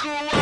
Aku